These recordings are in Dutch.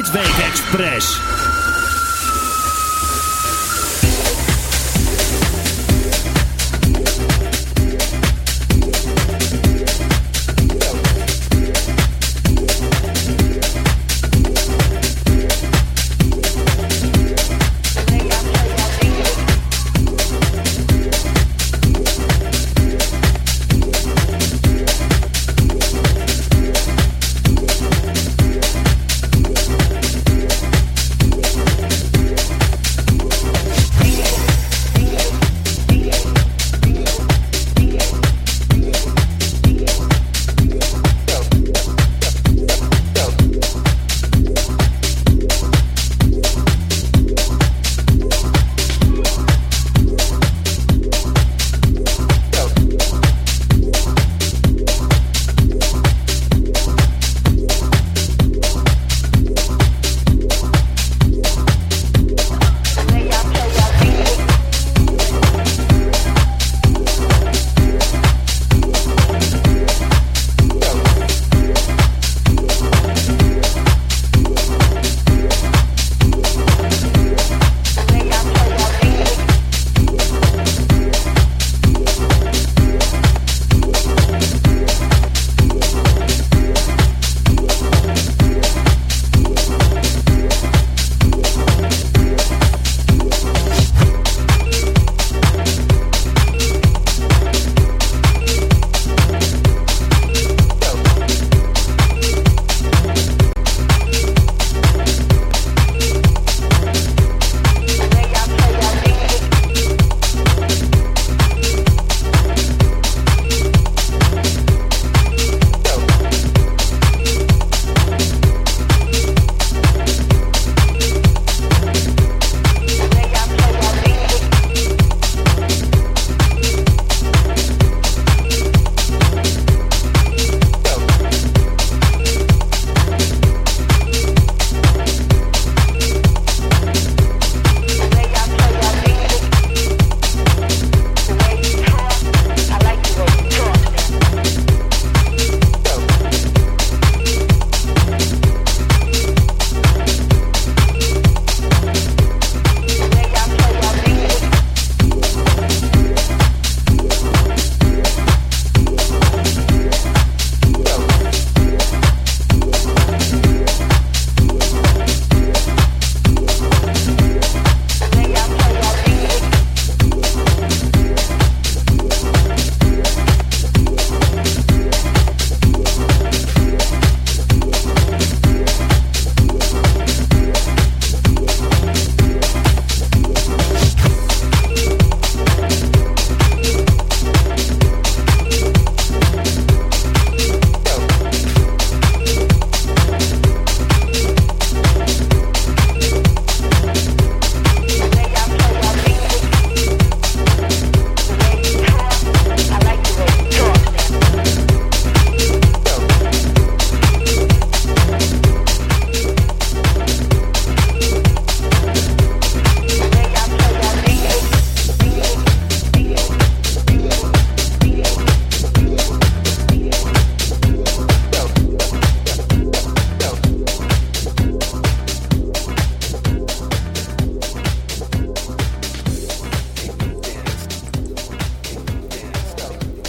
Midweek Express.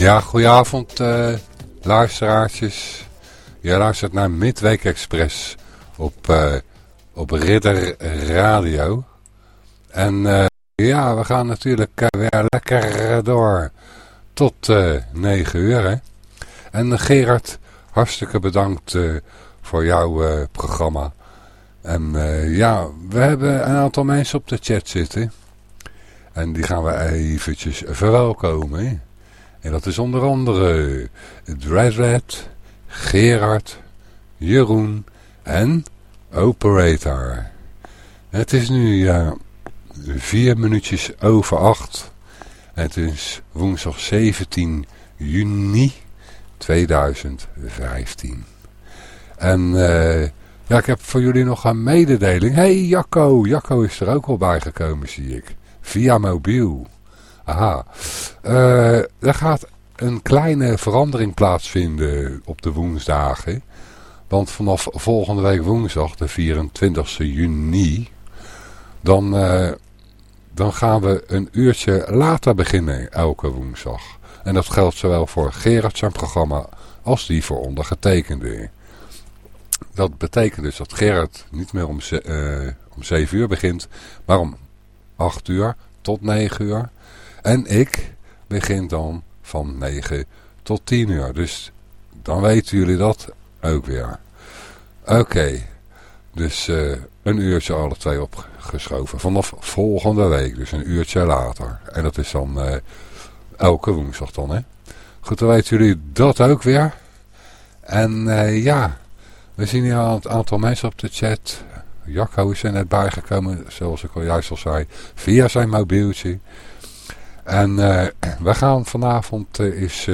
Ja, goedenavond uh, luisteraartjes. Je luistert naar Midweek Express op, uh, op Ridder Radio. En uh, ja, we gaan natuurlijk weer lekker door tot 9 uur. Hè? En Gerard, hartstikke bedankt voor jouw programma. En ja, we hebben een aantal mensen op de chat zitten. En die gaan we eventjes verwelkomen. Hè? En dat is onder andere Dreadred, Gerard, Jeroen en Operator. Het is nu ja, vier minuutjes over acht. Het is woensdag 17 juni 2015. En uh, ja, ik heb voor jullie nog een mededeling. hey, Jacco, Jacco is er ook al bij gekomen, zie ik. Via mobiel. Aha. Uh, er gaat een kleine verandering plaatsvinden op de woensdagen. Want vanaf volgende week woensdag, de 24 juni, dan, uh, dan gaan we een uurtje later beginnen elke woensdag. En dat geldt zowel voor Gerard zijn programma als die voor ondergetekende. Dat betekent dus dat Gerard niet meer om, uh, om 7 uur begint, maar om 8 uur tot 9 uur. En ik begin dan van 9 tot 10 uur. Dus dan weten jullie dat ook weer. Oké, dus uh, een uurtje alle twee opgeschoven. Vanaf volgende week, dus een uurtje later. En dat is dan uh, elke woensdag dan, hè. Goed, dan weten jullie dat ook weer. En uh, ja, we zien hier een aantal mensen op de chat. Jacco is er net bijgekomen, zoals ik al juist al zei, via zijn mobieltje. En uh, we gaan vanavond uh, is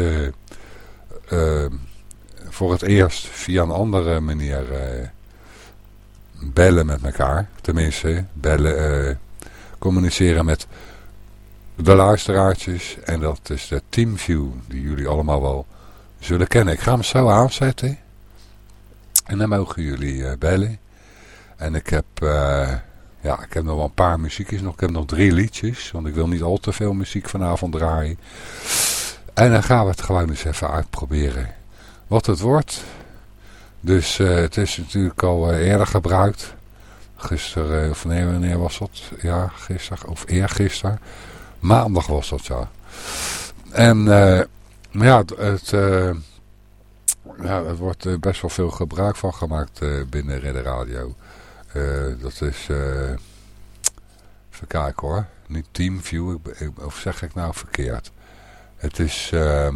voor het eerst via een andere manier bellen met elkaar. Tenminste, bellen, communiceren met de luisteraartjes. En dat is de Teamview, die jullie allemaal wel zullen kennen. Ik ga hem zo aanzetten. En dan mogen jullie bellen. En ik heb, ja, ik heb nog wel een paar muziekjes nog. Ik heb nog drie liedjes. Want ik wil niet al te veel muziek vanavond draaien. En dan gaan we het gewoon eens even uitproberen. Wat het wordt. Dus uh, het is natuurlijk al eerder gebruikt. Gisteren, of nee, wanneer was dat? Ja, gisteren of eergisteren. Maandag was dat, ja. En, ja, het... het ja, er wordt uh, best wel veel gebruik van gemaakt uh, binnen Redder Radio. Uh, dat is, even kijken hoor, niet Teamview, of zeg ik nou verkeerd. Het is ehm,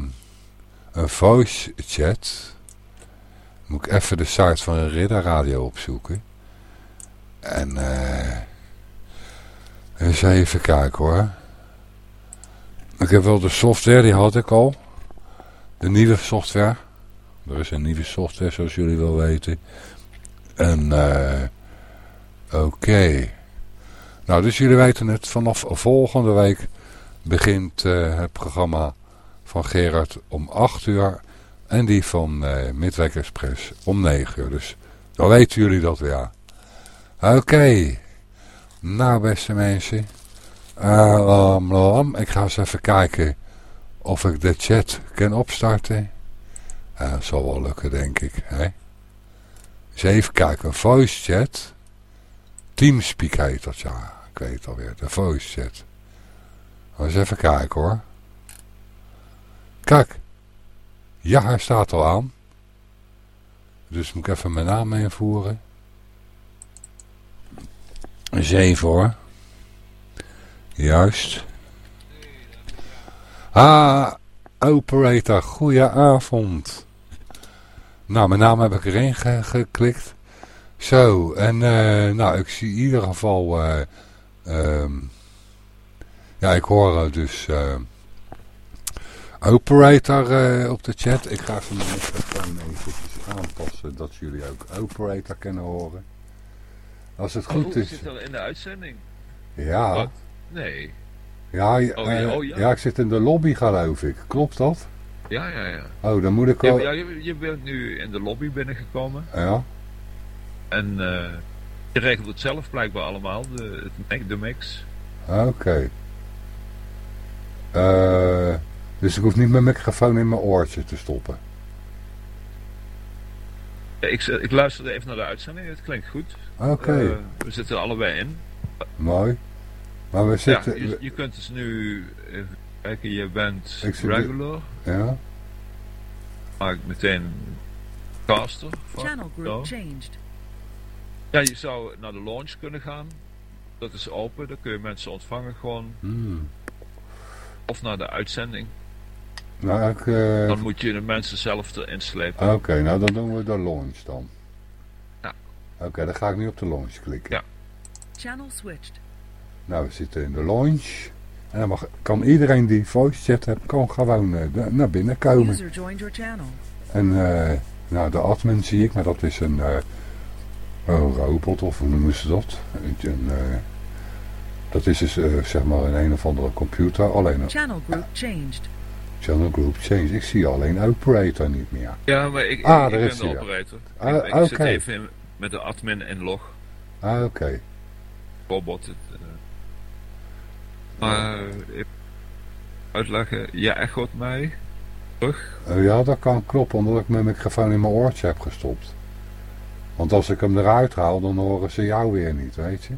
een voice chat. Moet ik even de site van Ridder Radio opzoeken. En eens even kijken hoor. Ik heb wel de software, die had ik al. De nieuwe software. Er is een nieuwe software zoals jullie wel weten. En uh, oké. Nou, dus jullie weten het. Vanaf volgende week begint uh, het programma van Gerard om 8 uur. En die van uh, Midweek Express om 9 uur. Dus dan weten jullie dat weer. Oké. Nou, beste mensen. Uh, ik ga eens even kijken of ik de chat kan opstarten. Dat zal wel lukken, denk ik. Hè? Even kijken. Voice chat. Teamspeak heet dat, ja. Ik weet het alweer. De voice chat. Eens even kijken hoor. Kijk. Ja, hij staat al aan. Dus moet ik even mijn naam invoeren. Zeven hoor. Juist. Ah, operator, goedenavond. Nou, mijn naam heb ik erin geklikt. Zo, en uh, nou, ik zie in ieder geval... Uh, um, ja, ik hoor uh, dus... operator op de chat. Ik ga even mijn microfoon even aanpassen... dat jullie ook operator kunnen horen. Als het goed oh, is... zit al in de uitzending. Ja. Wat? Nee. Ja, oh, ja, oh, ja. ja, ik zit in de lobby geloof ik. Klopt dat? Ja, ja, ja. Oh, dan moet ik al... Ja, je, je bent nu in de lobby binnengekomen. Ja. En uh, je regelt het zelf blijkbaar allemaal, de, de mix. Oké. Okay. Uh, dus ik hoef niet mijn microfoon in mijn oortje te stoppen. Ja, ik, ik luisterde even naar de uitzending, het klinkt goed. Oké. Okay. Uh, we zitten er allebei in. Mooi. Maar we zitten... Ja, je, je kunt dus nu even kijken, je bent regular. Ja. Maak ik meteen caster. Channel group changed. Ja, je zou naar de launch kunnen gaan. Dat is open, daar kun je mensen ontvangen gewoon. Hmm. Of naar de uitzending. Nou, ik, uh... Dan moet je de mensen zelf erin slepen. Oké, okay, nou dan doen we de launch dan. Ja. Oké, okay, dan ga ik nu op de launch klikken. Ja. Channel switched. Nou, we zitten in de launch. En dan mag, kan iedereen die voice chat heeft, kan gewoon uh, naar binnen komen. User joined your channel. En uh, nou, de admin zie ik, maar dat is een, uh, een robot of hoe noemen ze dat? Een, dat is dus zeg maar een een of andere computer. Alleen Channel group changed. Channel Group Change. Ik zie alleen operator niet meer. Ja, maar ik, Ah, ik, daar ik is ben de ja. operator. Ah, ik ik zit even in- met de admin en log. Ah, oké. Robot. het, eh. maar eh, uitleggen, je echoot mij terug. Eh, ja, dat kan kloppen, omdat ik mijn microfoon in mijn oortje heb gestopt. Want als ik hem eruit haal, dan horen ze jou weer niet, weet je.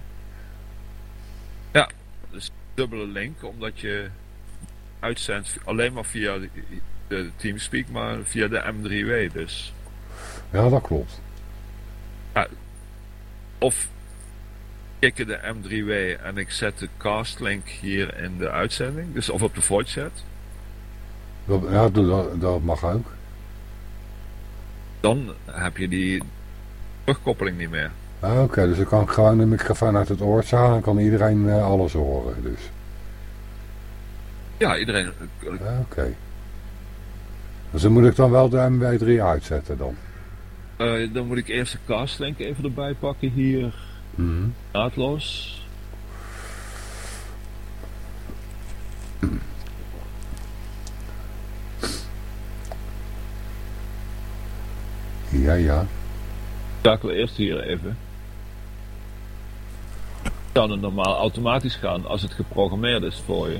Dubbele link, omdat je uitzendt alleen maar via de, Teamspeak, maar via de M3W. Dus Ja, dat klopt. of ik de M3W en ik zet de castlink hier in de uitzending, dus of op de voice chat. Dat, ja, dat mag ook. dan heb je die terugkoppeling niet meer. Ah, Oké, dus dan kan ik gewoon de microfoon uit het oortje halen en kan iedereen eh, alles horen. Dus. Ja, iedereen. Ah, Oké. Dus dan moet ik dan wel de MW3 uitzetten dan. eh, dan moet ik eerst de castlink even erbij pakken hier. Mhm. Naadloos. Ja, ja. Schakelen eerst hier even. Kan het normaal automatisch gaan als het geprogrammeerd is voor je.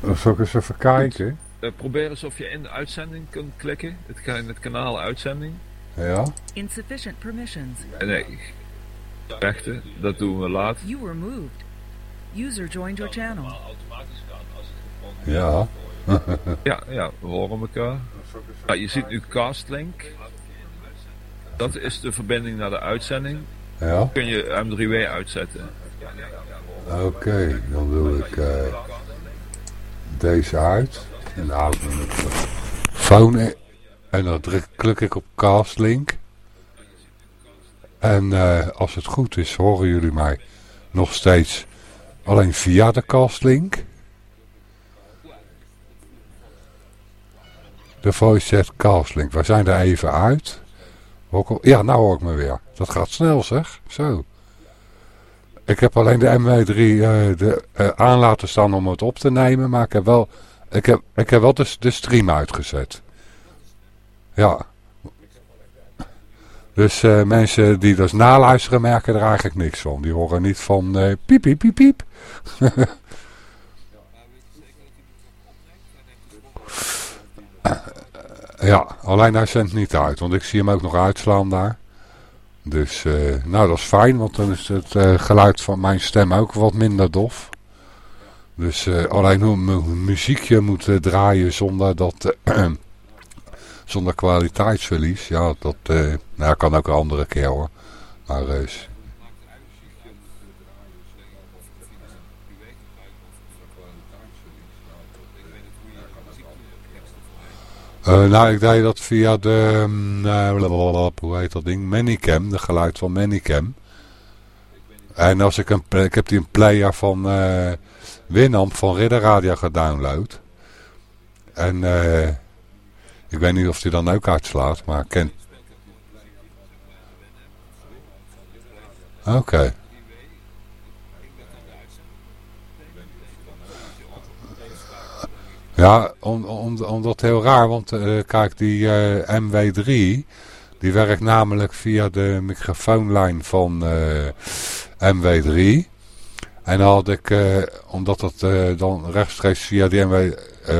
Dan zal ik eens even kijken. Eh, probeer eens of je in de uitzending kunt klikken. Het, in het kanaal uitzending. Ja. Insufficient permissions. En nee, rechten, dat doen we later. You were moved. User joined your channel. automatisch gaan als het geprogrammeerd Ja. Ja, ja, we horen elkaar. Ja, je ziet nu castlink. Dat is de verbinding naar de uitzending. Ja. Kun je M3W uitzetten. Oké, dan doe ik eh, deze uit. En dan houd ik mijn in. En dan druk, klik ik op castlink. En eh, als het goed is, horen jullie mij nog steeds alleen via de castlink. De voice chat castlink. We zijn er even uit. Ja, nou hoor ik me weer. Dat gaat snel zeg. Zo. Ik heb alleen de MW3 eh, de, eh, aan laten staan om het op te nemen. Maar ik heb wel, ik heb, ik heb wel de, de stream uitgezet. Ja. Dus eh, mensen die dus naluisteren merken er eigenlijk niks van. Die horen niet van piep piep piep piep. ja, alleen hij zendt niet uit. Want ik zie hem ook nog uitslaan daar. Dus, eh, nou dat is fijn, want dan is het eh, geluid van mijn stem ook wat minder dof. Dus eh, alleen hoe mu- muziekje moet draaien zonder dat, zonder kwaliteitsverlies. Ja, dat nou, kan ook een andere keer hoor. Maar eh, nou, ik deed dat via de, mm, eh, hoe heet dat ding, Manicam, de geluid van Manicam. En als ik een, ik heb die een player van eh Winamp van Ridder Radio gedownload. En ik weet niet of die dan ook uitslaat, maar ik ken... Oké. Ja, om, om, omdat heel raar, want eh, kijk, die eh, MW3, die werkt namelijk via de microfoonlijn van eh, MW3. En dan had ik, omdat dat dan rechtstreeks via die MW,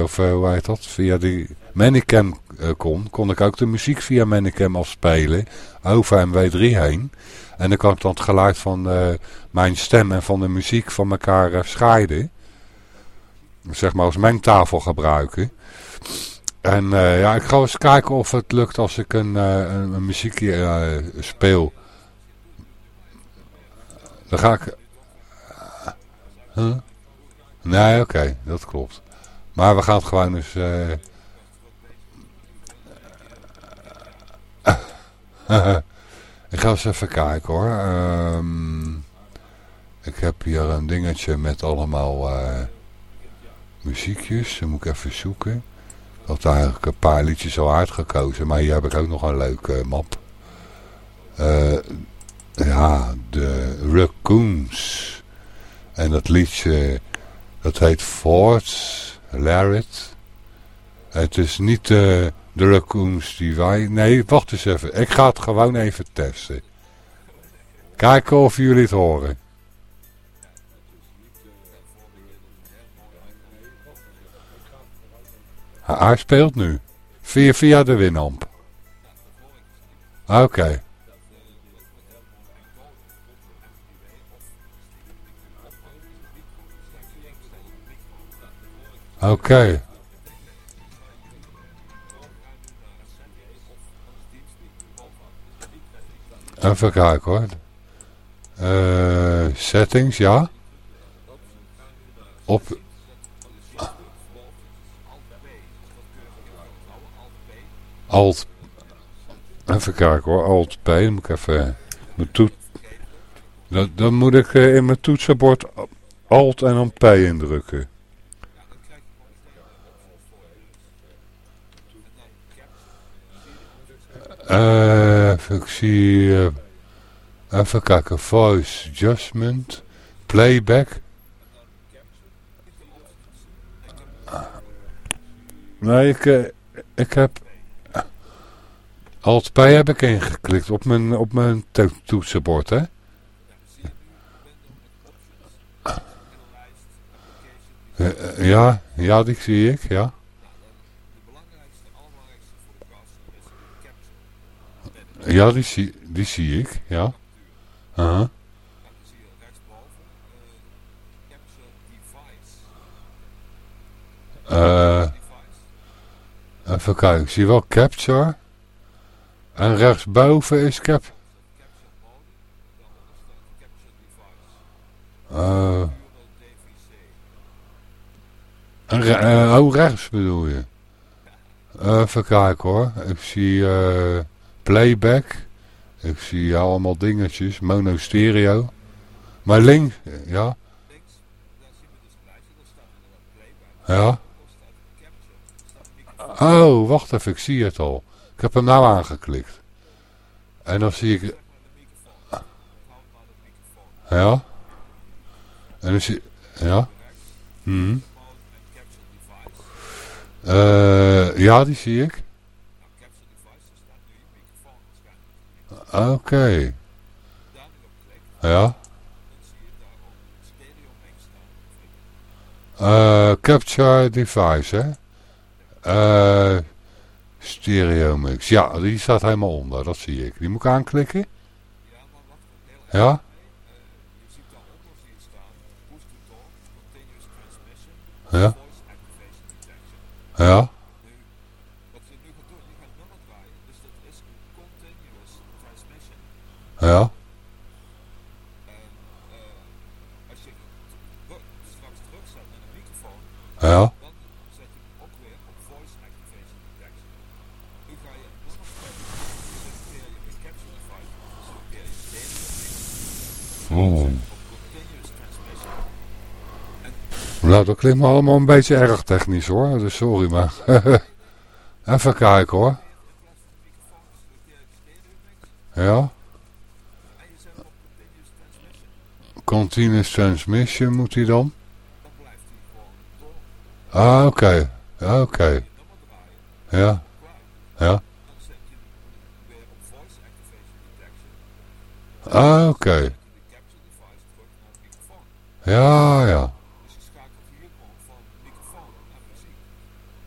of hoe heet dat, via die Manicam kon, kon ik ook de muziek via Manicam afspelen over MW3 heen. En dan kan ik dan het geluid van mijn stem en van de muziek van elkaar scheiden zeg maar als mengtafel gebruiken. En eh, ja, ik ga eens kijken of het lukt als ik een, eh, een, muziekje eh, speel. Dan ga ik... Huh? Nee, oké, dat klopt. Maar we gaan het gewoon eens... ik ga eens even kijken hoor. Ehm, ik heb hier een dingetje met allemaal... muziekjes. Dan moet ik even zoeken. Ik had eigenlijk een paar liedjes al uitgekozen. Maar hier heb ik ook nog een leuke map. Eh, ja, de Raccoons. En dat liedje, dat heet Forts. Larrit. Het is niet uh, de raccoons die wij... Nee, wacht eens even. Ik ga het gewoon even testen. Kijken of jullie het horen. Hij speelt nu. Via, via de winamp. Oké. Oké. Okay. Even kijken hoor. Uh, settings, ja. Op... Alt. Even kijken hoor, Alt P. Dan moet ik even... Mijn toet... Dan, moet ik uh, in mijn toetsenbord Alt en dan P indrukken. Uh, ik zie... Uh, even kijken. Voice adjustment. Playback. Nee, ik, ik heb... Alt P heb ik ingeklikt op mijn, op mijn to toetsenbord, hè. ja, ja, die zie ik, ja. Ja, die zie, die zie ik, ja. Uh -huh. Uh, even kijken, ik zie wel capture. En rechtsboven is cap. Uh, en uh, oh, rechts bedoel je. even kijken hoor. Ik zie... Uh, playback. Ik zie allemaal dingetjes. Mono stereo. Maar links, ja. Ja. Oh, wacht even, ik zie het al. Ik heb hem nou aangeklikt. En dan zie ik... Ja. En dan zie... Ja. Hmm. Uh, ja, die zie ik. Oké. Okay. Ja. Uh, capture device, hè? Uh, stereo mix. Ja, die staat helemaal onder, dat zie ik. Die moet ik aanklikken? Ja? Ja? Ja? Ja. En uh, als je straks druk zet met een microfoon, ja. dan zet je hem ook weer op voice activation detection. Nu ga je selecteer je de capture device, selecteer je stereo mix, oh. Nou, dat klinkt me allemaal een beetje erg technisch hoor, dus sorry maar. Even kijken hoor. Ja. Continuous transmission moet hij dan? Ah, oké. Okay. Oké. Ja. Ja. Ah, oké. Ja, ja.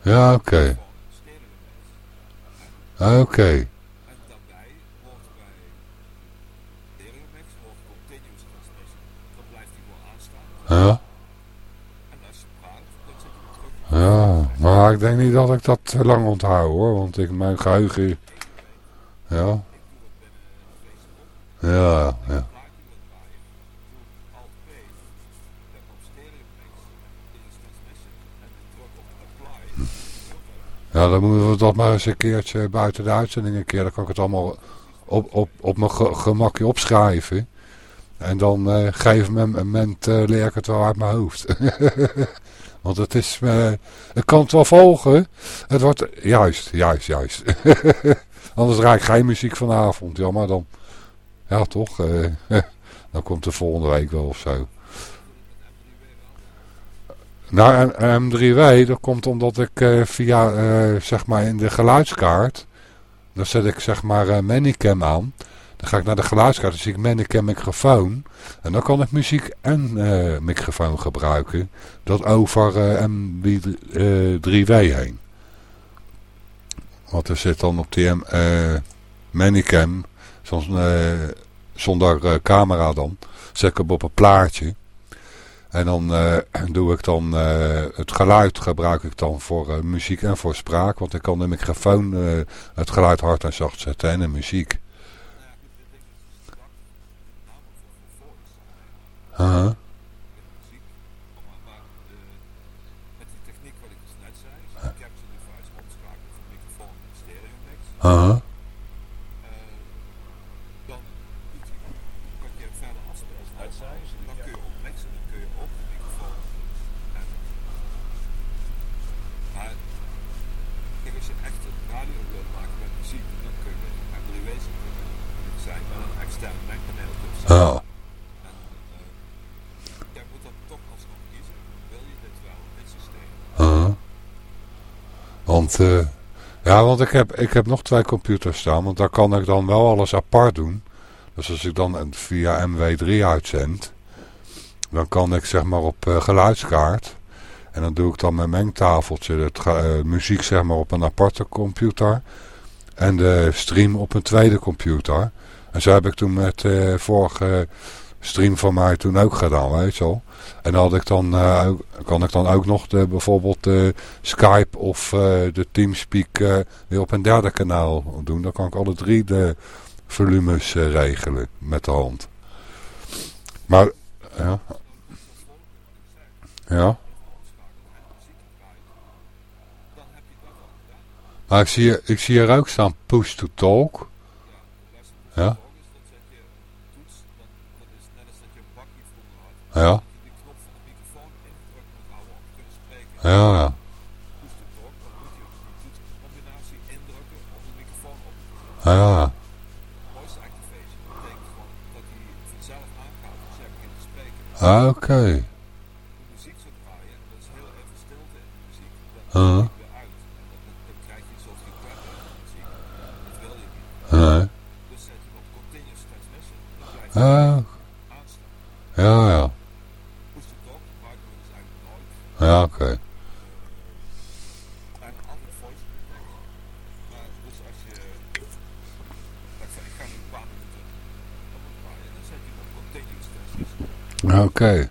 Ja, oké. Oké. Okay. Ja. Ja, maar ik denk niet dat ik dat te lang onthoud hoor, want ik, mijn geheugen... Ja. Ja, ja. Ja, dan moeten we dat maar eens een keertje buiten de uitzending een keer. Dan kan ik het allemaal op, op, op mijn gemakje opschrijven. En dan uh, geef een moment uh, leer ik het wel uit mijn hoofd. Want het is, uh, ik kan het wel volgen. Het wordt, juist, juist, juist. Anders raak ik geen muziek vanavond. Ja, maar dan, ja toch, dan komt de volgende week wel of zo. Nou, M- M3W, dat komt omdat ik eh, via, eh, zeg maar, in de geluidskaart, dan zet ik zeg maar uh, Manicam aan. Dan ga ik naar de geluidskaart, dan zie ik Manicam microfoon. En dan kan ik muziek en eh, microfoon gebruiken. Dat over eh, M3W heen. Want er zit dan op die eh Manicam, eh, zonder eh, camera dan, zet ik hem op een plaatje. En dan eh, doe ik dan eh, het geluid gebruik ik dan voor eh, muziek en voor spraak. Want ik kan de microfoon het geluid hard en zacht zetten en de muziek. Uh-huh. Met die Want, eh, ja, want ik heb, ik heb nog twee computers staan. Want daar kan ik dan wel alles apart doen. Dus als ik dan via MW3 uitzend. Dan kan ik zeg maar op eh, geluidskaart. En dan doe ik dan mijn mengtafeltje. Het eh, muziek zeg maar op een aparte computer. En de stream op een tweede computer. En zo heb ik toen met vorige stream van mij toen ook gedaan, weet je wel. En dan had ik dan, ook- kan ik dan ook nog de, bijvoorbeeld de Skype of eh, de Teamspeak eh, weer op een derde kanaal doen. Dan kan ik alle drie de volumes regelen met de hand. Maar, ja. Ja. Maar ik zie, ik zie hier ook staan push to talk. Ja. Ja. die knop van de microfoon ingedrukt moet houden om te kunnen spreken. Ja, ja. Push to talk, dan moet je ook die toetscombinatie indrukken om de microfoon Ja, ja. Te spreken. Ah, Oké. Uh-huh. uh niet. Nee. Dus zet je op continuous transmission. Aanstaan. ja, ja. Push to talk gebruiken we dus eigenlijk nooit. Ja, oké. Dus. Dan transmission. Oké.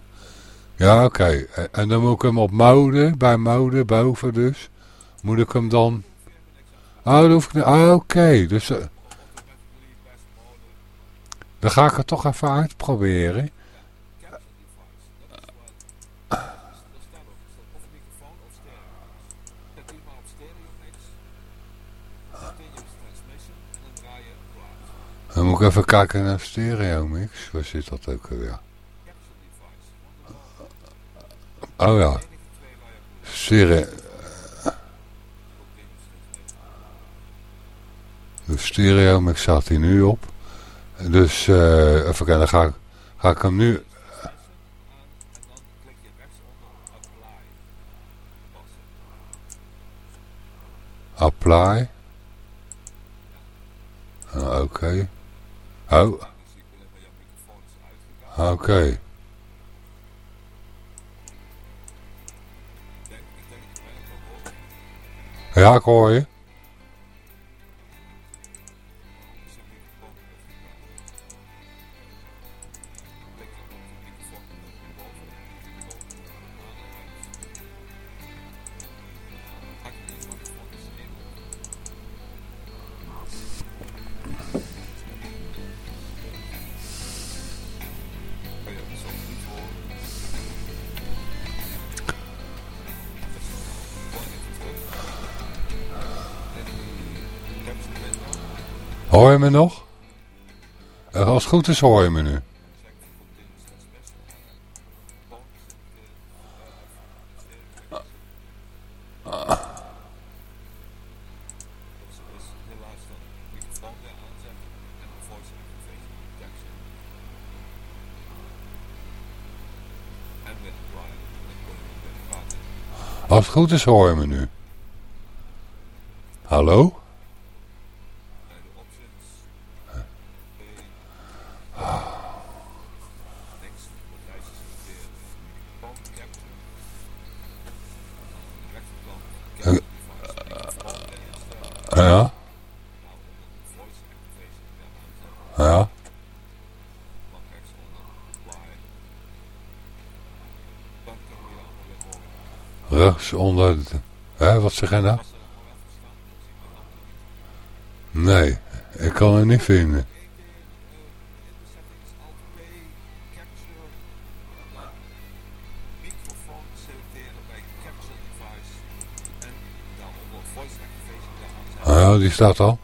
Ja, oké. En- En dan moet ik hem op mode, bij mode, boven dus. Moet ik hem dan... Oh, dat hoef ik niet... Ah, oké. Dus eh, dan ga ik het toch even uitproberen. capture device. Dat is wat. Er staat ook, er staat of microfoon of stereo. Zet die maar op stereo mix. Continuous transmission. En dan draai je klaar. Dan moet ik even kijken naar stereo mix. Waar zit dat ook weer? Oh ja. Stereo... De stereo mix staat hij nu op. Dus eh even kijken, dan ga ik, ga ik hem nu... apply. Ah, Oké. Oh, oké. Ja, ik hoor je. Hoor je me nog? Als het goed is hoor je me nu. Als het goed is hoor je me nu. Hallo? Onder... de- Hè, wat zeg je nou? Nee, ik kan het niet vinden. Ja, die staat al.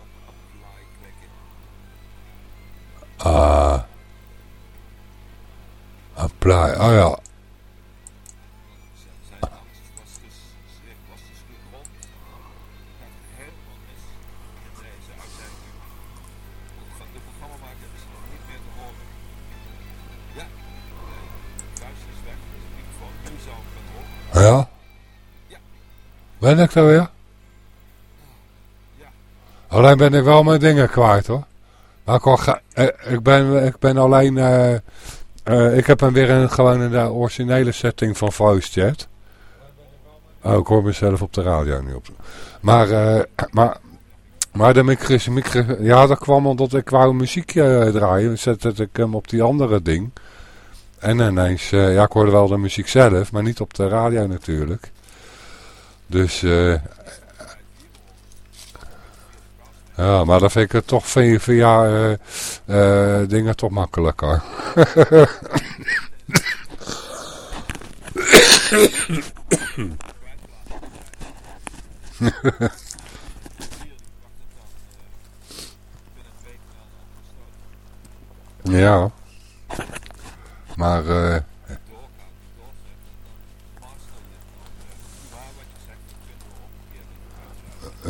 Ah. Apply. Oh ja. Ben ik er weer? Alleen ben ik wel mijn dingen kwijt hoor. Maar ik, ga- eh, ik, ben, ik ben alleen... eh, eh, ik heb hem weer in, gewoon de originele setting van voice chat. Oh, ik hoor mezelf op de radio nu op. Maar, maar, maar de micro, micro, ja, dat kwam omdat ik wou muziek eh, draaien. Zette ik hem op die andere ding. En ineens, ja, ik hoorde wel de muziek zelf, maar niet op de radio natuurlijk. Dus, eh, ja, maar dan vind ik het toch via, via eh, eh, dingen toch makkelijker. Ja. Maar, eh,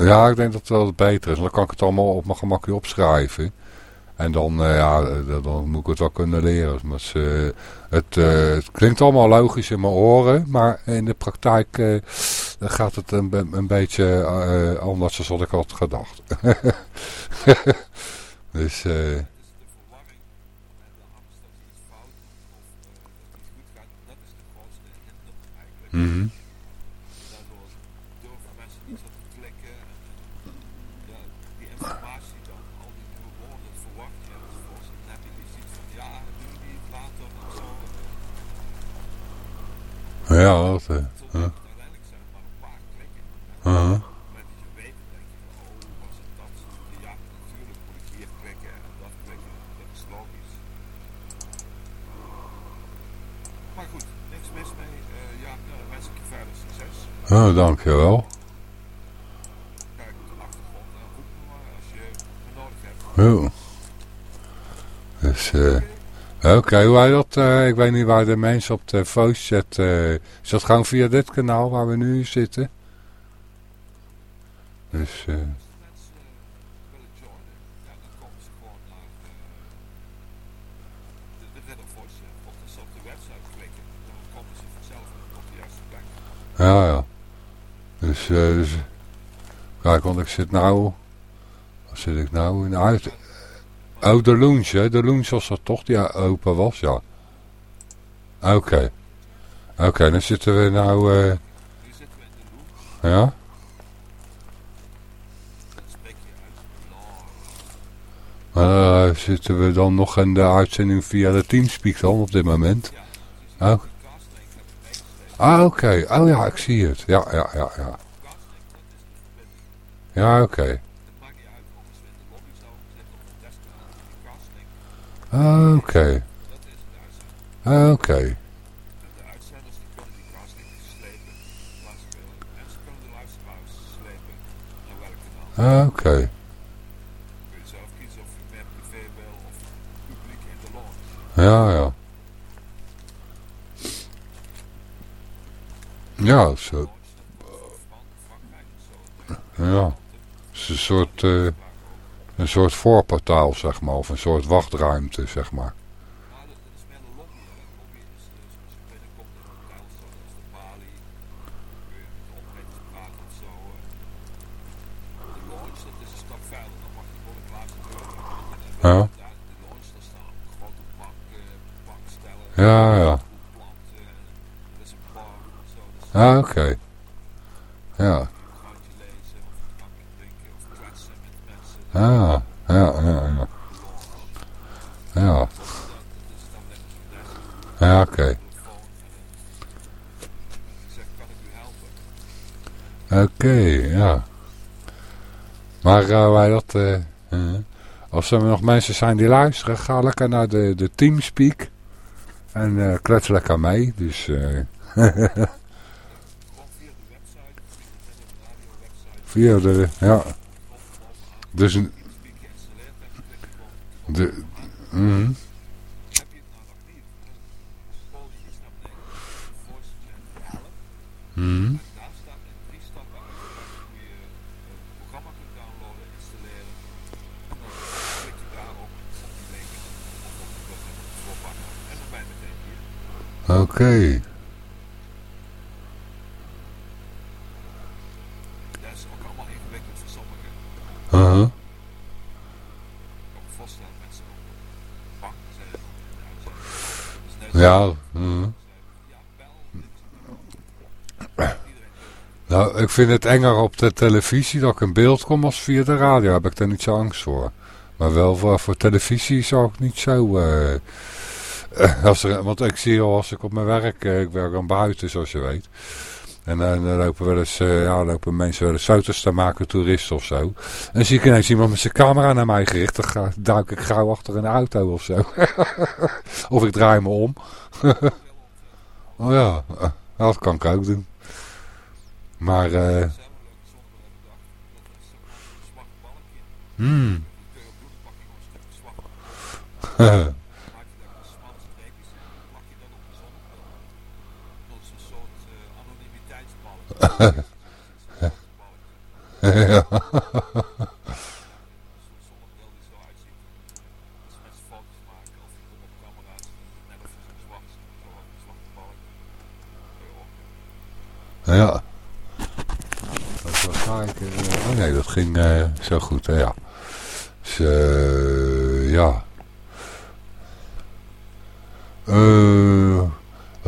ja, ik denk dat het wel beter is. Dan kan ik het allemaal op mijn gemakje opschrijven. En dan, eh, ja, eh, dan moet ik het wel kunnen leren. Maar eh, het klinkt allemaal logisch in mijn oren. Maar in de praktijk gaat het een, een beetje anders dan wat ik had gedacht. dus, eh, Dus de verwarring en de angst dat je iets fout doet of eh, dat het niet goed gaat, dat is de grootste hinder eigenlijk. mhm. Daardoor durven mensen niet zo te klikken en ja, die informatie dan, al die nieuwe woorden, het verwacht je enzovoorts. En dan heb je iets van, ja, nu niet, later en zo. Ja, dat, eh, Tot huh. uiteindelijk zijn het maar een paar klikken. uh-huh. Op het moment dat je weet, dan denk je van, oh, was het dat? Ja, natuurlijk moet ik hier klikken en dat klikken. Dat is logisch. Maar goed, niks mis mee. Eh, ja, nou, dan wens ik je verder succes. Oh, dankjewel. Kijk op de achtergrond en roep maar als je nodig hebt. Oh. Dus, eh... Oké, hoe wij dat, eh, ik weet niet waar de mensen op de voice chat, eh, is dat gewoon via dit kanaal waar we nu zitten? Dus, eh, plek. ja, ja. Dus, eh, dus, kijk, want ik zit nou, wat zit ik nou in uit? Oh, de lounge, hè? De lounge was dat toch die open was, ja. Oké. Oké, dan zitten we nou, loop, ja? eh, zitten we dan nog in de uitzending via de Teamspeak dan op dit moment? Oh. Ah, oké. Oh ja, ik zie het. Ja, ja, ja, ja. Ja, oké. Kanaal. Ah, oké. De launch. Ja, ja. Ja, zo. Ja. Het is een soort, eh, een soort voorportaal, zeg maar, of een soort wachtruimte, zeg maar. Ja. Ja, ja. Ah, oké. Ja. Ja, ja, ja. Ja, als ja oké. helpen? Oké, ja. Maar uh, wij dat... eh, eh, als er nog mensen zijn die luisteren, ga lekker naar de, de Teamspeak. En eh, klets lekker mee. Dus eh, via de... Ja. Dus... de speak geïnstalleerd hebt, klik je gewoon De. Heb je het nog niet? Dan scroll je iets naar beneden. Voice chat 11. En daar staat in drie stappen uitgelegd hoe je het programma kunt downloaden, installeren. En dan klik je daarop op die link of op de button op de voorpagina. En dan ben je meteen hier. Oké. Dat is ook allemaal ingewikkeld voor sommigen. Uh-huh. Ik kan me voorstellen dat mensen ook bang zijn om in de uitzending. Dus net Ja. Iedereen Nou, ik vind het enger op de televisie dat ik in beeld kom als via de radio. Heb ik daar niet zo angst voor. Maar wel voor, voor televisie zou ik niet zo... eh, eh, als er, want ik zie al als ik op mijn werk... eh, ik werk aan buiten, zoals je weet. En dan lopen, wel eens, eh, ja, lopen mensen wel eens foto's te maken, toeristen of zo. En zie ik ineens iemand met zijn camera naar mij gericht. Dan ga, duik ik gauw achter een auto of zo. of ik draai me om. oh ja, eh, dat kan ik ook doen. Maar... eh zelf een op. ja. Dat was eh, Oh nee, dat ging eh, zo goed, ja. Dus, eh, ja. Eh,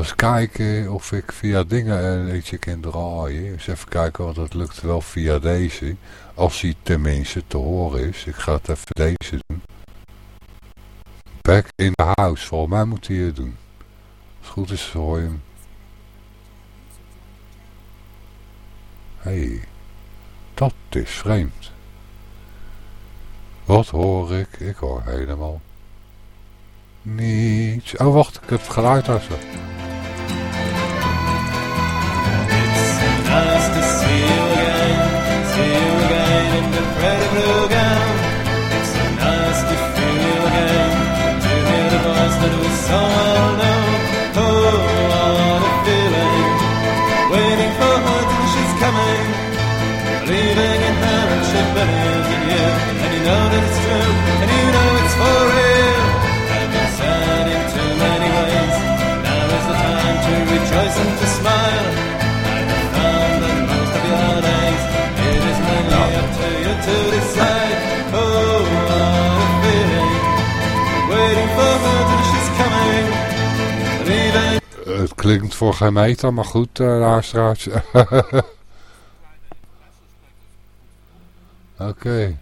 eens kijken of ik via dingen een liedje kan draaien. Eens even kijken, want dat lukt wel via deze. Als hij tenminste te horen is. Ik ga het even deze doen. Back in the house. Volgens mij moet hij het doen. Als het goed is, hoor je hem. Hey, dat is vreemd. Wat hoor ik? Ik hoor helemaal niets. Oh, wacht, ik heb het geluid uit. again. It's so nice to feel again. Do you hear the voice that we saw? Het klinkt voor geen meter, maar goed, uh, luisteraars. Oké.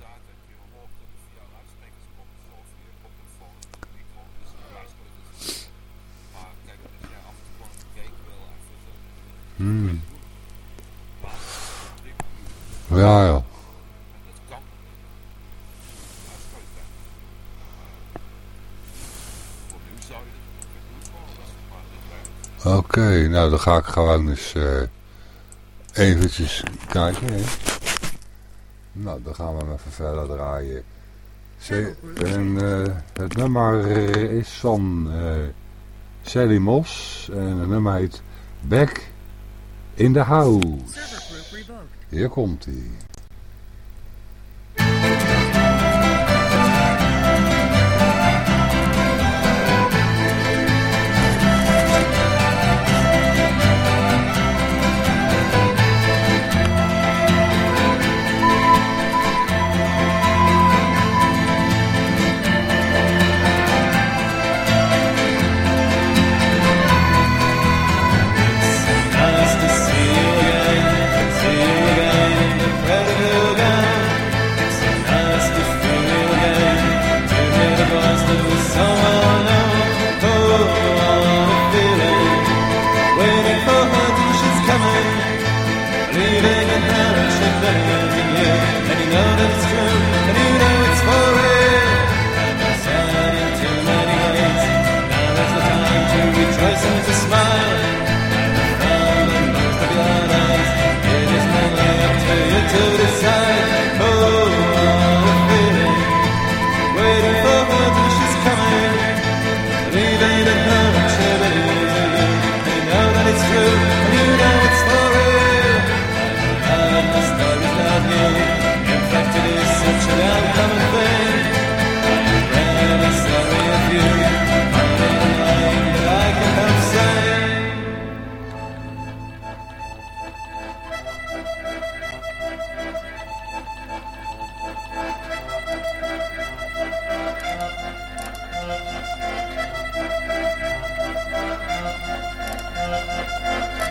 Daar heb je omhoog Oké, nou dan ga ik gewoon eens eh, eventjes kijken. Hè. Nou, dan gaan we even verder draaien. Ze, en, eh, het nummer is van eh Sally Moss en het nummer heet Back in the House. Hier komt hij.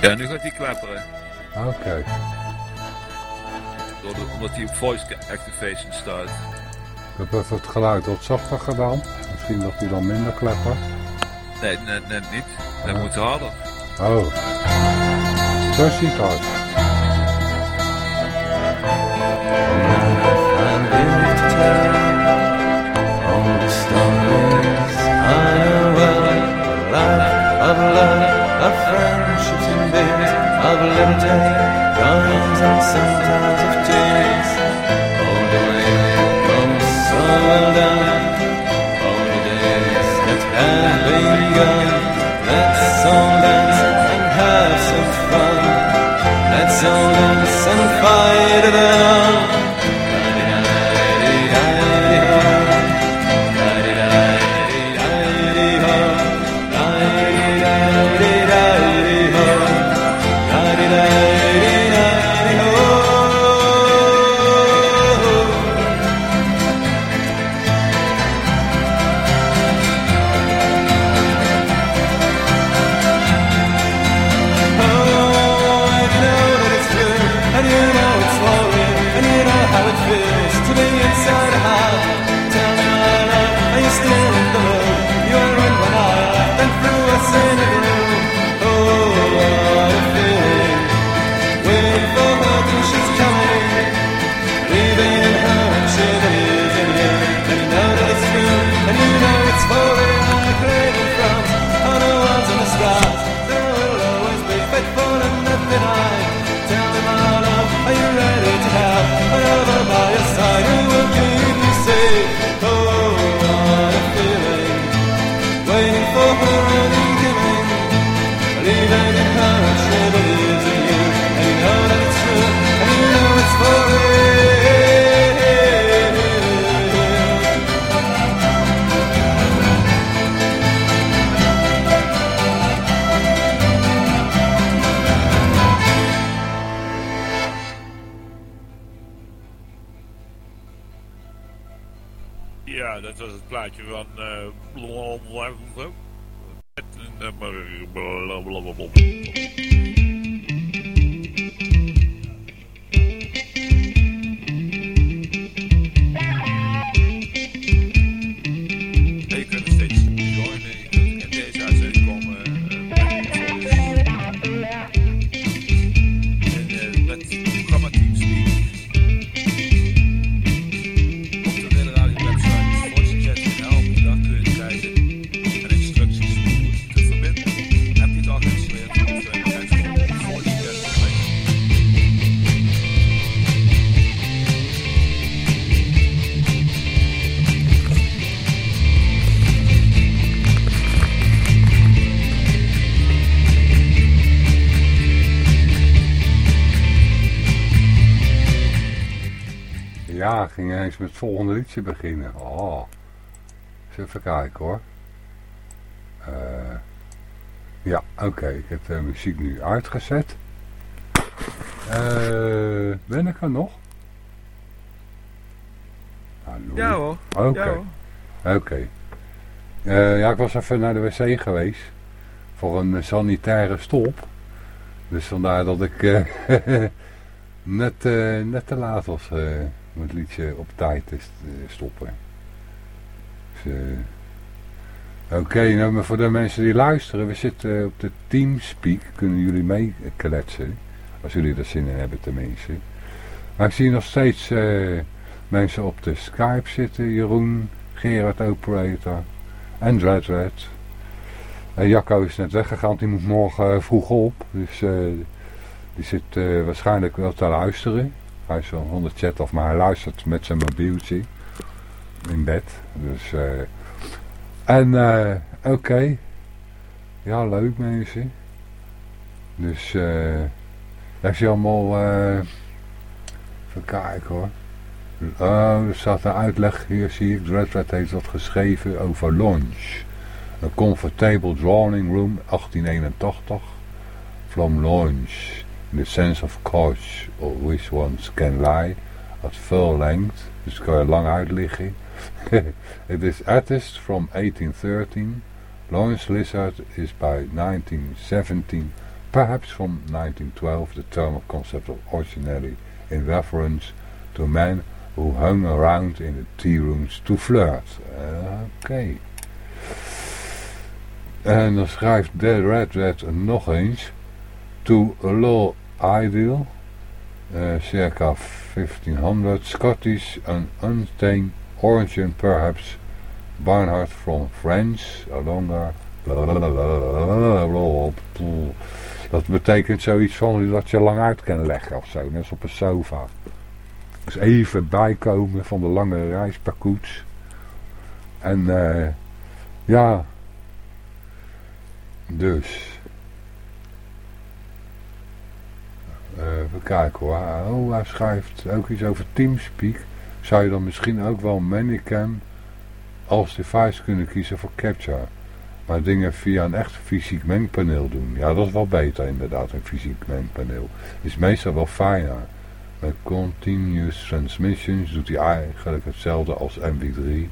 Ja, nu gaat hij klepperen. Oké. Door de, omdat hij op voice activation staat. Ik heb even het geluid wat zachter gedaan. Misschien dat hij dan minder kleppert. Nee, net, net niet. Dat Ah. moet harder. Oh. Zo is het hard. And sometimes. All the all the days that have. Let's all dance and have some fun. Let's all dance and fight it out. Liedje beginnen. Oh. Eens even kijken hoor. Eh, ja, oké. Ik heb de muziek nu uitgezet. Eh, ben ik er nog? Hallo. Ja hoor. Oké. Ja, hoor. Oké. Eh, ja, ik was even naar de wc geweest. Voor een sanitaire stop. Dus vandaar dat ik net, net te laat was om het liedje op tijd te eh, stoppen. Dus, eh, Oké, nou, maar voor de mensen die luisteren, we zitten op de Teamspeak. Kunnen jullie meekletsen? Als jullie er zin in hebben tenminste. Maar ik zie nog steeds eh, mensen op de Skype zitten. Jeroen, Gerard Operator en Red Red. En Jacco is net weggegaan, die moet morgen eh, vroeg op. Dus eh, die zit eh, waarschijnlijk wel te luisteren. Hij is wel onder chat of, maar hij luistert met zijn mobieltje in bed. Dus, eh, en eh, oké. Ja, leuk mensen. Dus eh je allemaal... eh even kijken hoor. Oh, er staat een uitleg hier, zie ik. Red heeft wat geschreven over lunch. A comfortable drawing room, 1881. From in the sense of couch, or which ones can lie at full length. Dus kan je lang uitliggen. It is artist from 1813. Lawrence Lizard is by 1917 Perhaps from 1912 the term of concept of originally in reference to men who hung around in the tea rooms to flirt. Oké. En dan schrijft Dead Red Red nog eens. To a law ideal, eh, circa 1500, Scottish and unstained origin perhaps, Barnard from French, a longer... Dat betekent zoiets van dat je lang uit kan leggen of zo, net als op een sofa. Dus even bijkomen van de lange reis per koets. En eh ja, dus. Eh, even kijken hoor. Oh, hij schrijft ook iets over Teamspeak. Zou je dan misschien ook wel Manicam als device kunnen kiezen voor Capture. Maar dingen via een echt fysiek mengpaneel doen. Ja, dat is wel beter inderdaad, een fysiek mengpaneel. Is meestal wel fijner. Met continuous transmissions doet hij eigenlijk hetzelfde als MP3.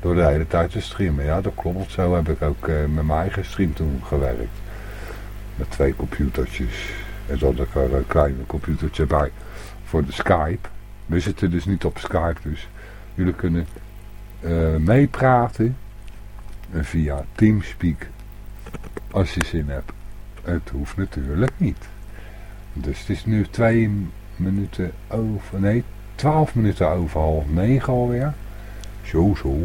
Door de hele tijd te streamen. Ja, dat klopt. Zo heb ik ook eh, met mijn eigen stream toen gewerkt. Met twee computertjes. En zo had ik er een klein computertje bij voor de Skype. We zitten dus niet op Skype, dus jullie kunnen eh, meepraten via Teamspeak als je zin hebt. Het hoeft natuurlijk niet. Dus het is nu twee minuten over, nee, twaalf minuten over half negen alweer. Zo, zo.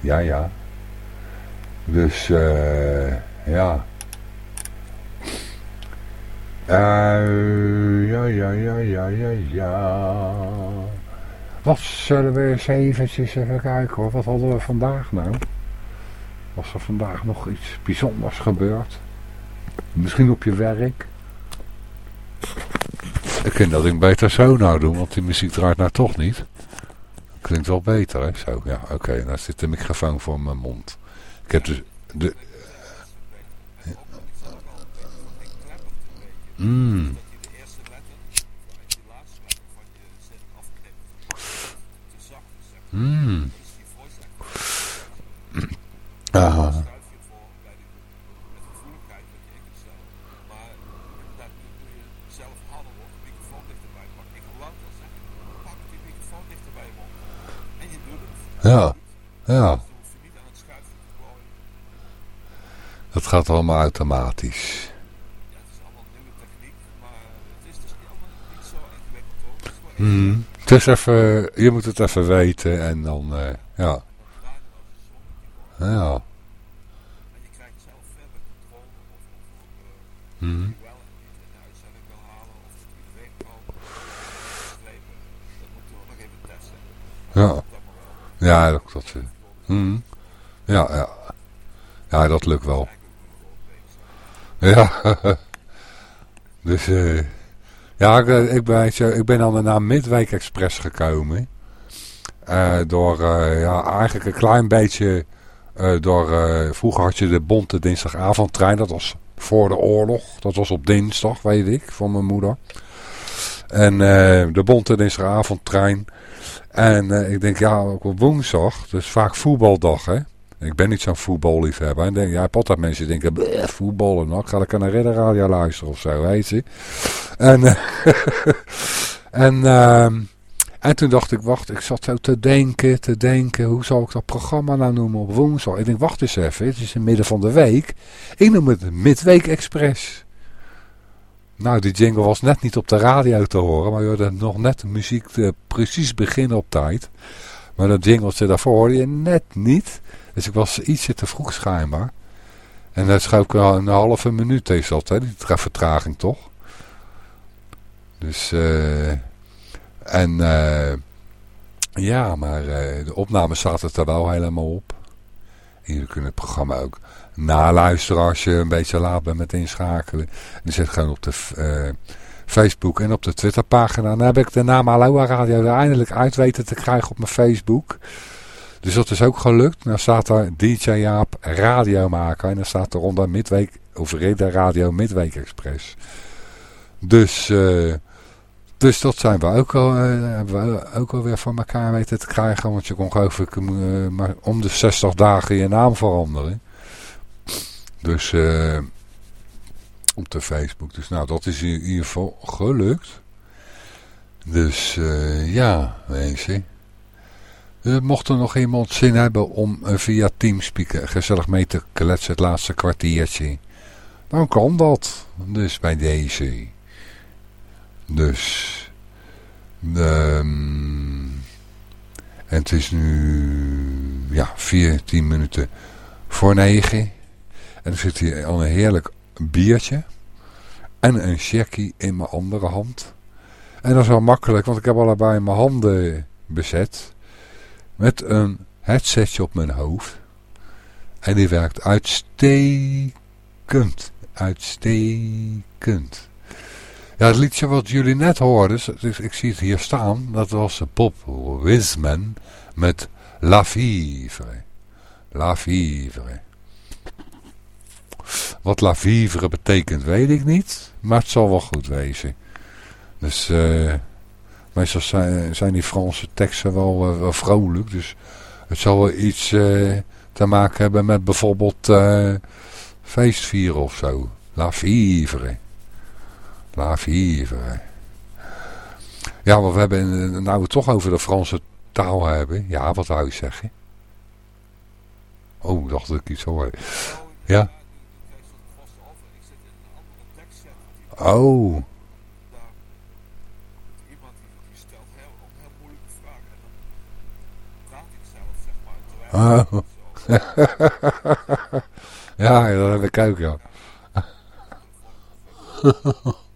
Ja, ja. Dus, eh, ja. Eh, ja, ja, ja, ja, ja, ja. Wat zullen we eens eventjes even kijken hoor. Wat hadden we vandaag nou? Was er vandaag nog iets bijzonders gebeurd? Misschien op je werk? Ik kan dat ding beter zo nou doen, want die muziek draait nou toch niet. Klinkt wel beter, hè? Zo, ja, oké. Okay, zit de microfoon voor mijn mond. Ik heb dus... De... Mm. Mm. Aha. Ja, ja. Dat gaat allemaal automatisch. Hmm. Het is even, je moet het even weten en dan, uh, ja. Ja. Hmm. Ja. Ja, dat, dat hmm. ja, ja. Ja, dat lukt wel. Ja. dus, eh... ja, ik, ik, ben, ik ben dan naar Midweek Express gekomen. Uh, door, uh, ja, eigenlijk een klein beetje... Door, vroeger had je de bonte dinsdagavondtrein. Dat was voor de oorlog. Dat was op dinsdag, weet ik, van mijn moeder. En de bonte dinsdagavondtrein. En ik denk, ja, ook op woensdag. Dus vaak voetbaldag, hè. Ik ben niet zo'n voetballiefhebber. En denk, ja, hebt altijd mensen die denken, voetballen. Ik ga lekker naar Ridderradio luisteren of zo, weet je. En, en, uh, en toen dacht ik, wacht, ik zat zo te denken, te denken, hoe zal ik dat programma nou noemen op woensdag? Ik denk, wacht eens even, het is in midden van de week. Ik noem het Midweek Express. Nou, die jingle was net niet op de radio te horen, maar je hoorde nog net de muziek te precies beginnen op tijd. Maar dat jingletje daarvoor hoorde je net niet. Dus ik was ietsje te vroeg schijnbaar. En dat schouw ik wel een halve minuut is dat, hè, die vertraging toch? Dus, eh... en, eh... ja, maar uh, de opname het er wel helemaal op. En jullie kunnen het programma ook naluisteren als je een beetje laat bent met inschakelen. En zit gewoon op de Facebook en op de Twitterpagina. Dan heb ik de naam Aloha Radio er eindelijk uit weten te krijgen op mijn Facebook. Dus dat is ook gelukt. Dan staat daar DJ Jaap Radio maken. En dan staat eronder Midweek, of Ridder Radio Midweek Express. Dus, uh, dus dat zijn we ook, al, uh, hebben we ook alweer van elkaar weten te krijgen. Want je kon geloof ik uh, maar om de 60 dagen je naam veranderen. Dus, op de Facebook. Dus nou, dat is in ieder geval gelukt. Dus eh, ja. Uh, mocht er nog iemand zin hebben om uh, via Teamspeak gezellig mee te kletsen het laatste kwartiertje. Dan kan dat. Dus bij deze. Dus. Um, en het is nu ja, 14 minuten voor 9. En er zit hier al een heerlijk biertje. En een checkie in mijn andere hand. En dat is wel makkelijk, want ik heb allebei mijn handen bezet. Met een headsetje op mijn hoofd. En die werkt uitstekend. Uitstekend. Ja, het liedje wat jullie net hoorden, dus ik zie het hier staan, dat was Bob Wisman met La Vivre. La Vivre. Wat La Vivre betekent, weet ik niet, maar het zal wel goed wezen. Dus uh, meestal zijn, zijn die Franse teksten wel, uh, wel vrolijk, dus het zal wel iets uh, te maken hebben met bijvoorbeeld feestvieren of zo. La Vivre. La Vivre. Ja, maar we hebben, nou we het toch over de Franse taal hebben. Ja, wat wou je zeggen? Oh, dacht ik iets hoorde. Ja? Oh. Oh. ja, dat heb ik ook, ja.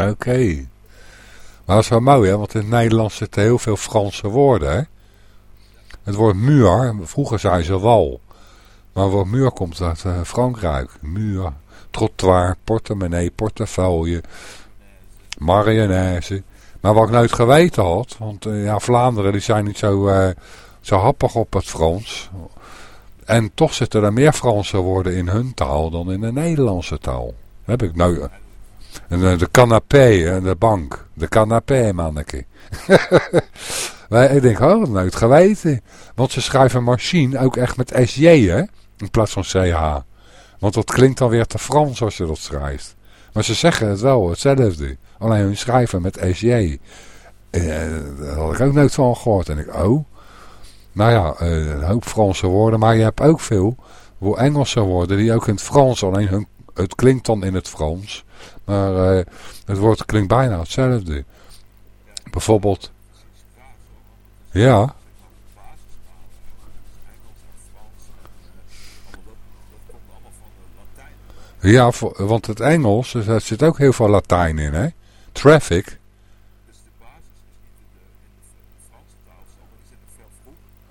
Oké. Okay. Maar dat is wel mooi, hè? want in het Nederlands zitten heel veel Franse woorden. Hè? Het woord muur, vroeger zei ze wal. Maar het woord muur komt uit uh, Frankrijk. Muur, trottoir, portemonnee, portefeuille, mayonaise. Maar wat ik nooit geweten had, want uh, ja, Vlaanderen die zijn niet zo, uh, zo happig op het Frans. En toch zitten er meer Franse woorden in hun taal dan in de Nederlandse taal. Heb ik nou... En de canapé, de bank. De canapé, manneke. ik denk, oh, nooit geweten. Want ze schrijven machine ook echt met SJ, hè? In plaats van CH. Want dat klinkt dan weer te Frans als je dat schrijft. Maar ze zeggen het wel, hetzelfde. Alleen hun schrijven met SJ. Eh, daar had ik ook nooit van gehoord. En ik, oh. Nou ja, uh, een hoop Franse woorden. Maar je hebt ook veel Engelse woorden die ook in het Frans. Alleen hun, het klinkt dan in het Frans. Maar uh, het woord klinkt bijna hetzelfde. Bijvoorbeeld. Ja. Ja, want het Engels, er zit ook heel veel Latijn in, hè? Traffic.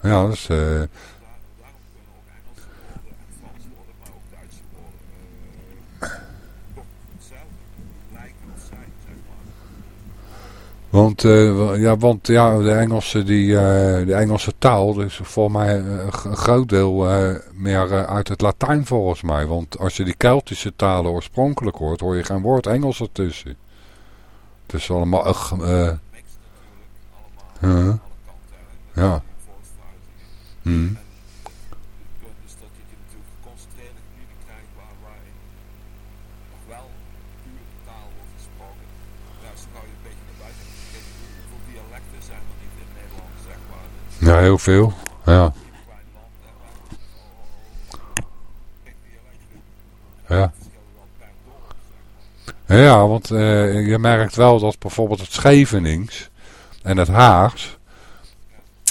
Ja, dat is... Uh, Want, uh, ja, want ja, de Engelse, die, uh, de Engelse taal is volgens mij een groot deel uh, meer uit het Latijn volgens mij. Want als je die Keltische talen oorspronkelijk hoort, hoor je geen woord Engels ertussen. Het is allemaal... Uh, uh, ja. Hmm. Ja, heel veel. Ja. Ja. Ja, want uh, je merkt wel dat bijvoorbeeld het Schevenings en het Haags,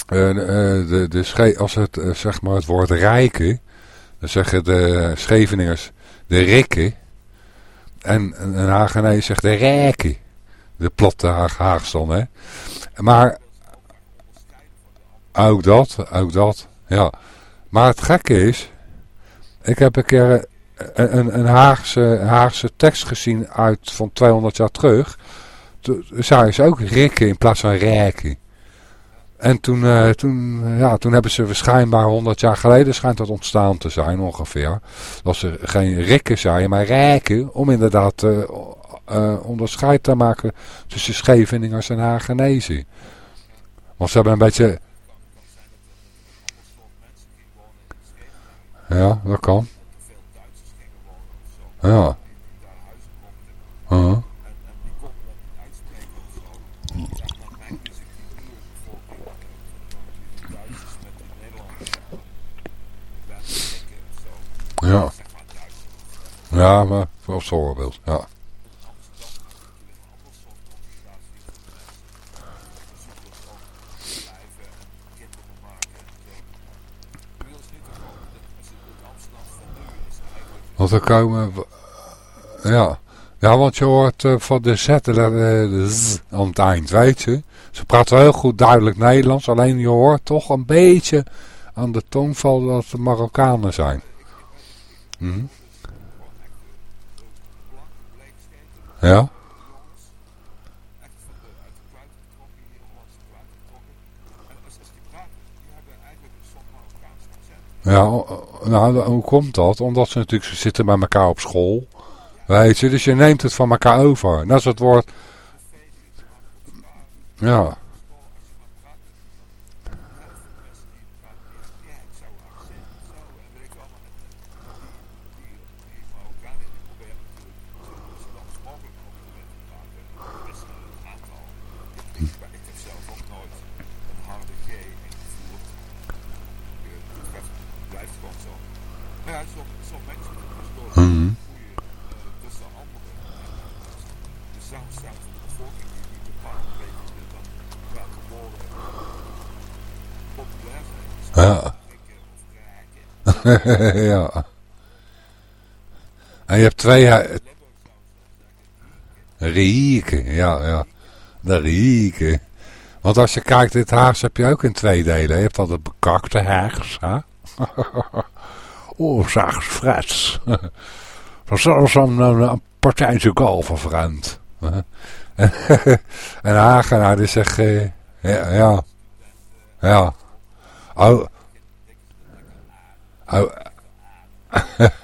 uh, de, de als het zeg maar het woord rijken, dan zeggen de Scheveningers de rikken en een Hagenees zegt de rijken. De platte Haag, hè. Maar ook dat, ook dat, ja. Maar het gekke is, ik heb een keer een, een, een Haagse, Haagse tekst gezien uit van 200 jaar terug. Toen zei ze ook rikken in plaats van rijken. En toen, uh, toen, ja, toen hebben ze waarschijnlijk 100 jaar geleden schijnt dat ontstaan te zijn ongeveer. Dat ze geen rikken zeiden, maar rijken. Om inderdaad uh, onderscheid te maken tussen Scheveningers en Hagenezen. Want ze hebben een beetje Ja, dat kan. veel Duitsers gingen wonen of zo. Ja. Die daar huizen kochten. Uh-huh. En, en die konden dat zo. Ja, zo. Ja. Ja, maar als voorbeeld. Ja. Amsterdam is natuurlijk een ander soort congregatie van mensen. Bezoekers ook blijven en kinderen maken en zo. Wil is niet te komen. Als je het Amsterdam van nu is eigenlijk... Want er komen... Ja. Ja, want je hoort eh, van de Z de, de, de Z aan het eind, weet je. Ze praten heel goed duidelijk Nederlands. Alleen je hoort toch een beetje aan de tongval dat het Marokkanen zijn. Bleekscheten. Ja. jongens echt van de, uit de kluit getrokken, hier Hollandse kluit getrokken. En als, als die praten, die hebben eigenlijk een soort Marokkaans accent. Ja, nou, hoe komt dat? Omdat ze natuurlijk ze zitten bij elkaar op school. Weet je, dus je neemt het van elkaar over. Net als het woord... Ja, ja. En je hebt twee... Rieken, ja, ja. De rieken. Want als je kijkt, dit Haags heb je ook in twee delen. Je hebt al het bekakte Haags, hè? oh, Zaags frets. Dat is als een, een, een partijtje golvenvriend. en Hagenaar die zegt, eh, ja, ja, ja. Oh,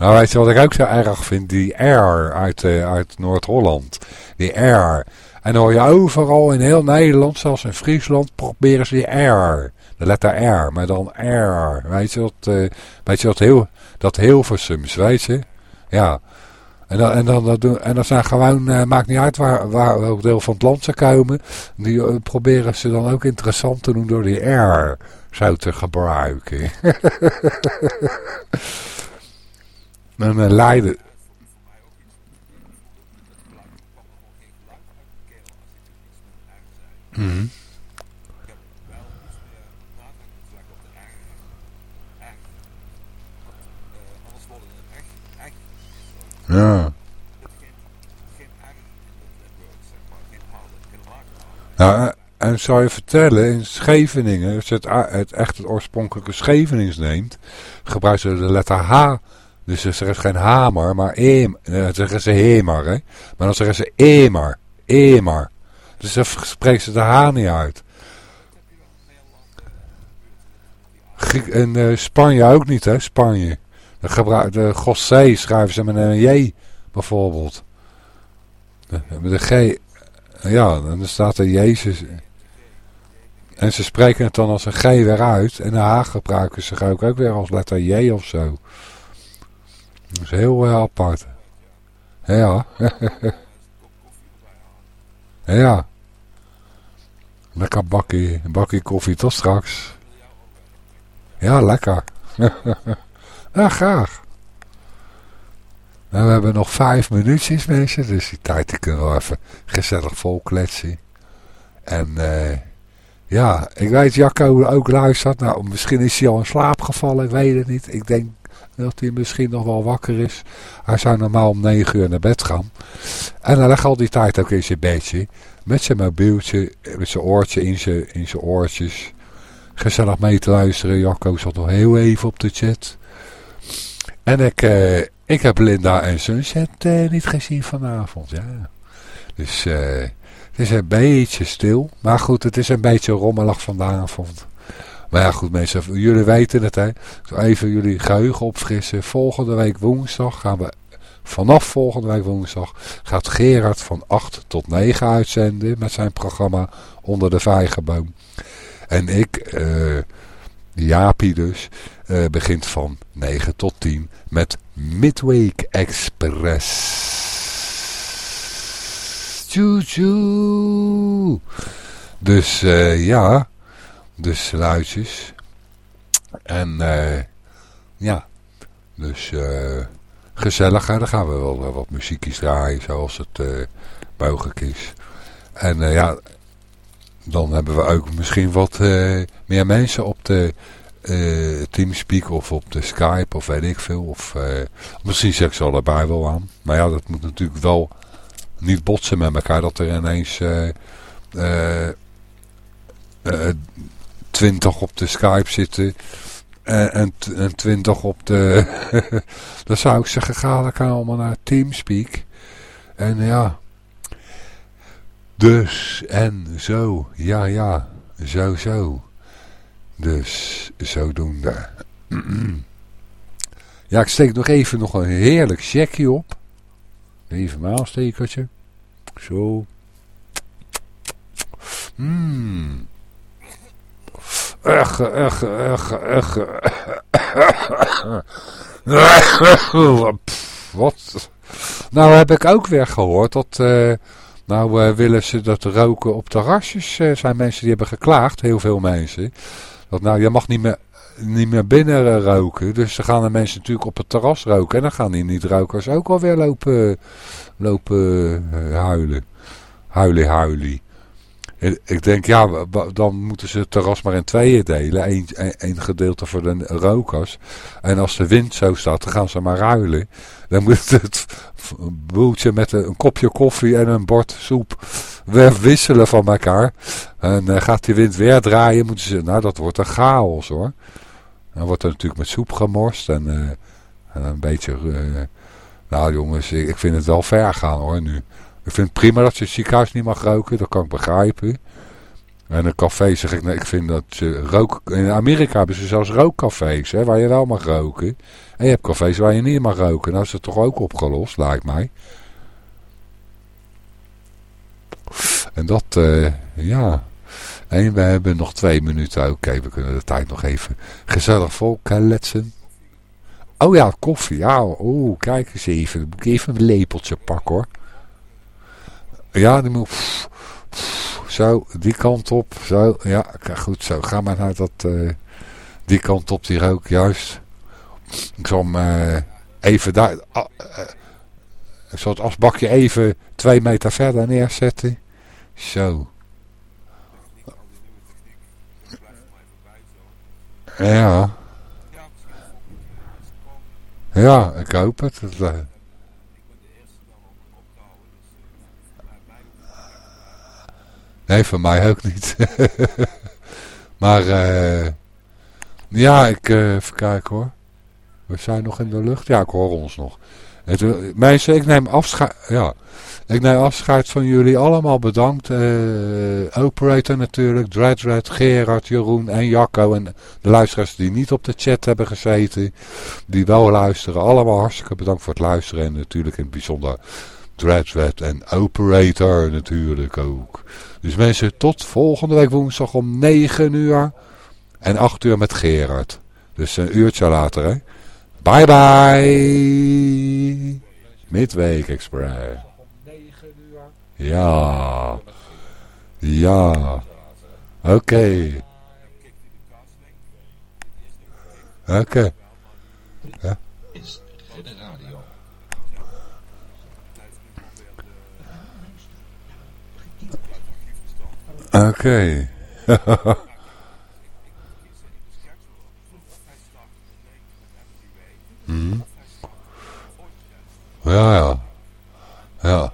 Nou, weet je wat ik ook zo erg vind? Die R uit, eh, uit Noord-Holland. Die R. En dan hoor je overal in heel Nederland, zelfs in Friesland, proberen ze die R. De letter R, maar dan R. Weet je dat, eh, weet je dat heel, dat Hilversums, weet je? Ja. En dan, en dan, dat doen, en dat zijn gewoon, eh, maakt niet uit waar, waar welk deel van het land ze komen. Die proberen ze dan ook interessant te doen door die R zo te gebruiken. en eh, Leiden, Mhm. Ja. Nou, eh, en zou je vertellen, in Scheveningen, als je het, het echt het oorspronkelijke Schevenings neemt, gebruiken ze de letter H. Dus ze zeggen geen hamer, maar em. eh, Dan zeggen ze hemer, hè. Maar dan zeggen ze emer, emer. Dus dan spreken ze de H niet uit. In eh, Spanje ook niet, hè, Spanje. De, gebruik, de Gossé schrijven ze met een J, bijvoorbeeld. De, een G. Ja, en dan staat er Jezus. En ze spreken het dan als een G weer uit. En de H gebruiken ze ook, ook weer als letter J of zo. Dat is heel eh, apart. Ja. ja. Lekker bakkie, bakkie koffie tot straks. Ja, lekker. ja, graag. Nou, we hebben nog vijf minuutjes, mensen. Dus die tijd kunnen we even gezellig vol kletsen. En eh, ja, ik weet Jacco ook luistert. Nou, misschien is hij al in slaap gevallen, ik weet het niet. Ik denk dat hij misschien nog wel wakker is. Hij zou normaal om negen uur naar bed gaan. En dan legt al die tijd ook in zijn bedje. Met zijn mobieltje, met zijn oortje in zijn, in zijn oortjes. Gezellig mee te luisteren. Jacco zat nog heel even op de chat. En ik, eh, ik heb Linda en Sunset eh, niet gezien vanavond. Ja. Dus eh, is een beetje stil. Maar goed, het is een beetje rommelig vanavond. Maar ja, goed mensen, jullie weten het hè. Even jullie geheugen opfrissen. Volgende week woensdag gaan we, vanaf volgende week woensdag, gaat Gerard van 8 tot 9 uitzenden met zijn programma Onder de Vijgenboom. En ik, eh, Jaapie dus, eh, begint van 9 tot 10 met Midweek Express. Tjoe. Dus eh, ja, dus luidjes. En eh, ja, dus eh gezellig. Dan gaan we wel wat muziekjes draaien zoals het mogelijk is. En ja, dan hebben we ook misschien wat meer mensen op de eh, Teamspeak of op de Skype of weet ik veel. Of, misschien zeg ik ze allebei wel aan. Maar ja, dat moet natuurlijk wel niet botsen met elkaar. Dat er ineens eh, eh, eh, 20 op de Skype zitten en, en 20 op de... dan zou ik zeggen, ga lekker allemaal naar Teamspeak. En ja... Dus, en zo, ja, ja, zo, zo. Dus, zodoende. ja, ik steek nog even nog een heerlijk checkje op. Even mijn aanstekertje. Zo. Mmm. Ugh, ugh, ugh. Pff, Wat? Nou heb ik ook weer gehoord dat... eh, nou eh, willen ze dat roken op terrasjes. Er zijn mensen die hebben geklaagd, heel veel mensen. Dat nou, je mag niet meer, niet meer binnen roken. Dus dan gaan de mensen natuurlijk op het terras roken. En dan gaan die niet-rokers ook alweer lopen, lopen eh, huilen. Huilie. Ik- denk, ja, dan moeten ze het terras maar in tweeën delen. Eén een, een gedeelte voor de rokers. En als de wind zo staat, dan gaan ze maar ruilen. Dan moet het boeltje met een, een kopje koffie en een bord soep weer wisselen van elkaar. En eh, gaat die wind weer draaien, moeten ze... Nou, dat wordt een chaos hoor. Dan wordt er natuurlijk met soep gemorst en, eh, en een beetje... eh, nou jongens, ik, vind het wel ver gaan hoor nu. Ik vind het prima dat je het ziekenhuis niet mag roken, dat kan ik begrijpen. En een café zeg ik, nee, ik vind dat ze rook... In Amerika hebben ze zelfs rookcafés, hè, waar je wel mag roken. En je hebt cafés waar je niet mag roken. Nou is het toch ook opgelost, lijkt mij. En dat, eh, ja. En we hebben nog twee minuten. Oké, we kunnen de tijd nog even gezellig vol letsen. Oh ja, koffie. Ja, oeh, kijk eens even. Moet ik even een lepeltje pakken hoor. Ja, die moet... pff, zo, die kant op. Zo, ja, goed zo. Ga maar naar dat... eh, die kant op, die rook, juist. Ik zal hem eh, even daar... eh, ik zal het asbakje even twee meter verder neerzetten. Zo. Ja. Ja, ik hoop het. Eh, Nee, voor mij ook niet. maar eh ja, ik eh, even kijken hoor. We zijn nog in de lucht. Ja, ik hoor ons nog. Eh, mensen, ik neem afscheid. Ja, ik neem afscheid van jullie allemaal bedankt. eh, operator natuurlijk, Dreadred, Gerard, Jeroen en Jacco. En de luisteraars die niet op de chat hebben gezeten. Die wel luisteren. Allemaal hartstikke bedankt voor het luisteren. En natuurlijk in het bijzonder Dreadred en Operator natuurlijk ook. Dus mensen, tot volgende week woensdag om 9 uur. En 8 uur met Gerard. Dus een uurtje later, hè. Bye bye. Midweek Express. Ja. Ja. Oké. Oké. is Ridder Radio. Mhm. Ja, ja. Ja.